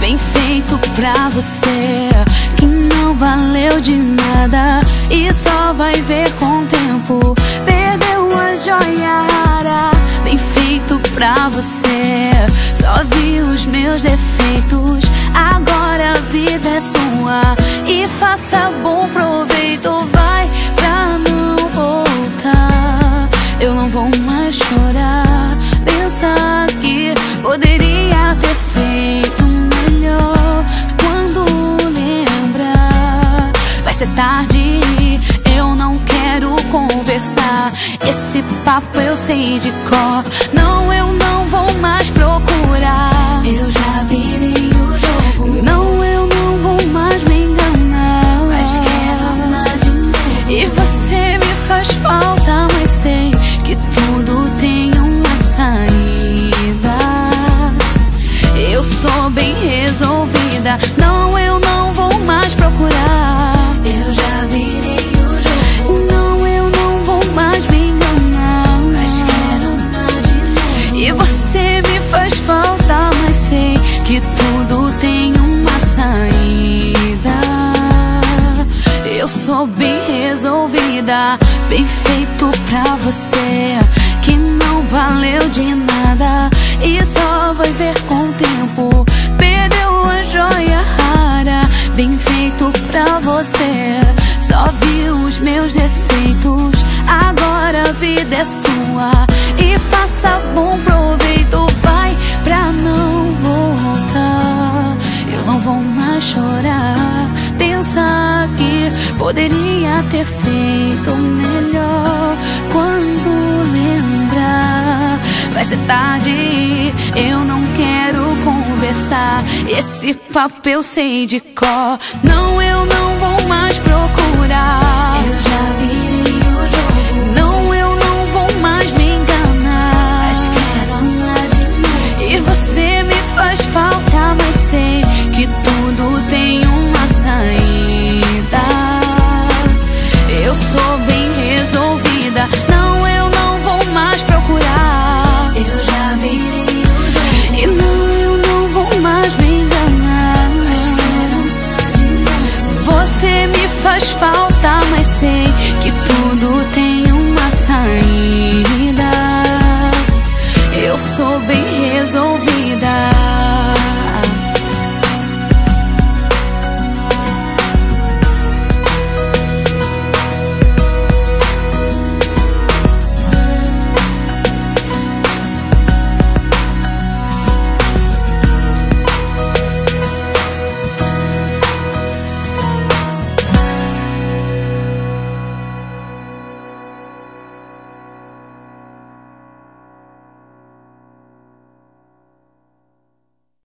bem feito pra você que não valeu de nada e só vai ver com o tempo. Perdeu a joia rara. Bem feito pra você, só vi os meus defeitos. Poderia ter feito melhor quando lembrar. Vai ser tarde, eu não quero conversar. Esse papo eu sei de cor. Resolvida. Não, eu não vou mais procurar. Eu já virei o jogo. Não, eu não vou mais me enganar. Mas quero amar de novo. E você me faz falta, mas sei que tudo tem uma saída. Eu sou bem resolvida, bem feito pra você que não valeu vida é sua e faça bom proveito. Vai pra não voltar, eu não vou mais chorar. Pensa que poderia ter feito melhor quando lembrar. Vai ser tarde, eu não quero conversar. Esse papo eu sei de cor. Não, eu não